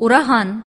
ورهن.